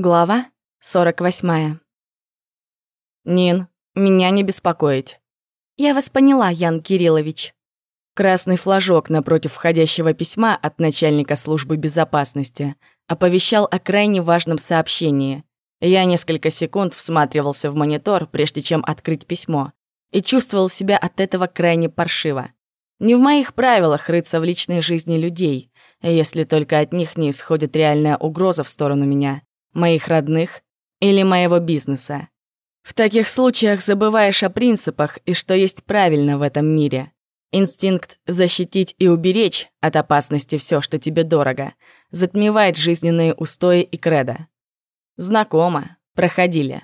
Глава 48. «Нин, меня не беспокоить». «Я вас поняла, Ян Кириллович». Красный флажок напротив входящего письма от начальника службы безопасности оповещал о крайне важном сообщении. Я несколько секунд всматривался в монитор, прежде чем открыть письмо, и чувствовал себя от этого крайне паршиво. Не в моих правилах рыться в личной жизни людей, если только от них не исходит реальная угроза в сторону меня моих родных или моего бизнеса. В таких случаях забываешь о принципах и что есть правильно в этом мире. Инстинкт защитить и уберечь от опасности все, что тебе дорого, затмевает жизненные устои и кредо. Знакомо, проходили.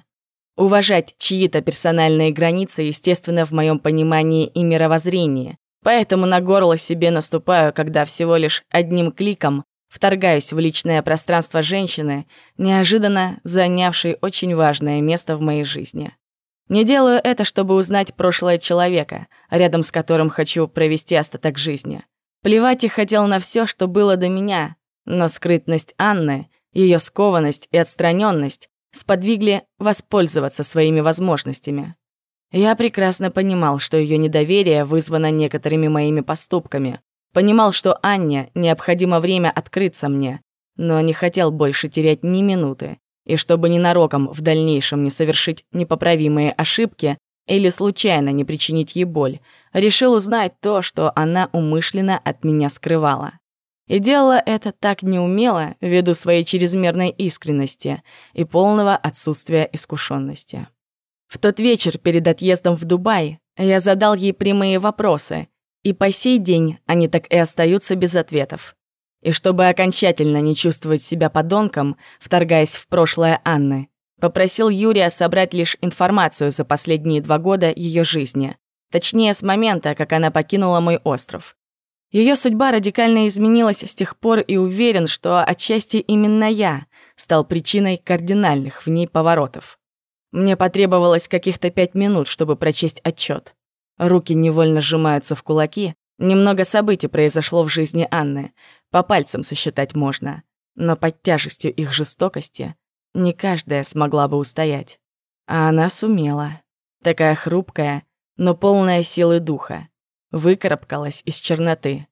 Уважать чьи-то персональные границы, естественно, в моем понимании и мировоззрении, поэтому на горло себе наступаю, когда всего лишь одним кликом вторгаюсь в личное пространство женщины, неожиданно занявшей очень важное место в моей жизни. Не делаю это, чтобы узнать прошлое человека, рядом с которым хочу провести остаток жизни. Плевать я хотел на все, что было до меня, но скрытность Анны, ее скованность и отстраненность сподвигли воспользоваться своими возможностями. Я прекрасно понимал, что ее недоверие вызвано некоторыми моими поступками, Понимал, что Анне необходимо время открыться мне, но не хотел больше терять ни минуты, и чтобы ненароком в дальнейшем не совершить непоправимые ошибки или случайно не причинить ей боль, решил узнать то, что она умышленно от меня скрывала. И делала это так неумело, ввиду своей чрезмерной искренности и полного отсутствия искушенности. В тот вечер перед отъездом в Дубай я задал ей прямые вопросы, и по сей день они так и остаются без ответов. И чтобы окончательно не чувствовать себя подонком, вторгаясь в прошлое Анны, попросил Юрия собрать лишь информацию за последние два года ее жизни, точнее, с момента, как она покинула мой остров. Ее судьба радикально изменилась с тех пор и уверен, что отчасти именно я стал причиной кардинальных в ней поворотов. Мне потребовалось каких-то пять минут, чтобы прочесть отчет. Руки невольно сжимаются в кулаки. Немного событий произошло в жизни Анны. По пальцам сосчитать можно. Но под тяжестью их жестокости не каждая смогла бы устоять. А она сумела. Такая хрупкая, но полная силы духа. Выкарабкалась из черноты.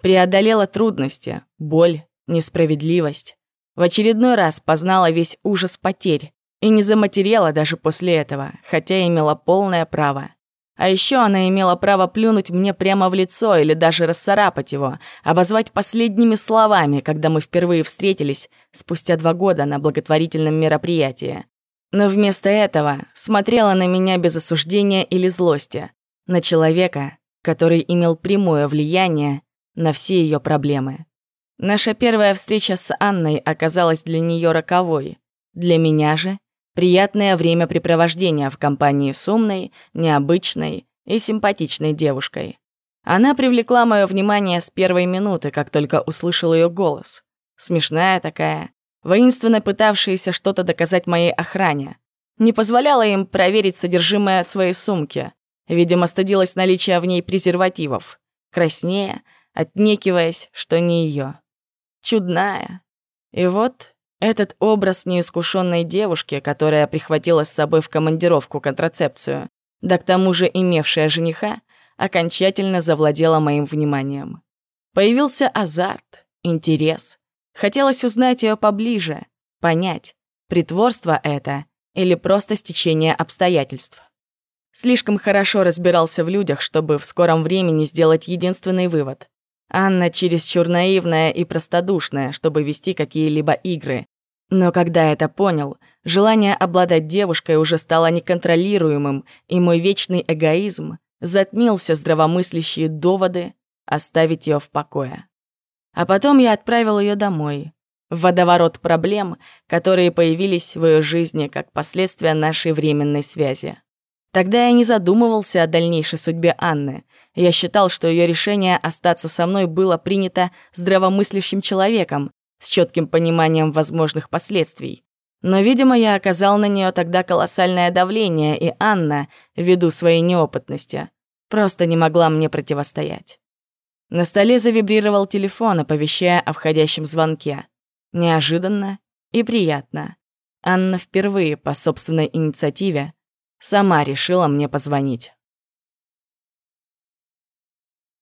Преодолела трудности, боль, несправедливость. В очередной раз познала весь ужас потерь и не заматерела даже после этого, хотя имела полное право. А еще она имела право плюнуть мне прямо в лицо или даже расцарапать его, обозвать последними словами, когда мы впервые встретились спустя два года на благотворительном мероприятии. Но вместо этого смотрела на меня без осуждения или злости, на человека, который имел прямое влияние на все ее проблемы. Наша первая встреча с Анной оказалась для нее роковой. Для меня же Приятное времяпрепровождение в компании с умной, необычной и симпатичной девушкой. Она привлекла мое внимание с первой минуты, как только услышал ее голос. Смешная такая, воинственно пытавшаяся что-то доказать моей охране. Не позволяла им проверить содержимое своей сумки. Видимо, стыдилась наличия в ней презервативов. Краснее, отнекиваясь, что не ее. Чудная. И вот этот образ неискушенной девушки, которая прихватила с собой в командировку контрацепцию, да к тому же имевшая жениха, окончательно завладела моим вниманием. Появился азарт, интерес. Хотелось узнать ее поближе, понять, притворство это или просто стечение обстоятельств. Слишком хорошо разбирался в людях, чтобы в скором времени сделать единственный вывод. Анна чересчур наивная и простодушная, чтобы вести какие-либо игры. Но когда это понял, желание обладать девушкой уже стало неконтролируемым, и мой вечный эгоизм затмил все здравомыслящие доводы оставить ее в покое. А потом я отправил ее домой, в водоворот проблем, которые появились в ее жизни как последствия нашей временной связи. Тогда я не задумывался о дальнейшей судьбе Анны. Я считал, что ее решение остаться со мной было принято здравомыслящим человеком, с четким пониманием возможных последствий. Но, видимо, я оказал на нее тогда колоссальное давление, и Анна, ввиду своей неопытности, просто не могла мне противостоять. На столе завибрировал телефон, оповещая о входящем звонке. Неожиданно и приятно. Анна впервые по собственной инициативе сама решила мне позвонить.